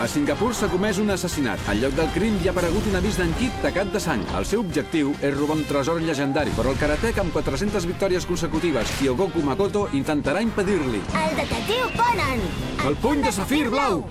A Singapur s'ha comès un assassinat. Al lloc del crim hi ha aparegut un avís d'enquit tacat de sang. El seu objectiu és robar un tresor llegendari, però el karatec amb 400 victòries consecutives, Kyogoku Makoto, intentarà impedir-li. El detectiu Conan! El puny de safir blau!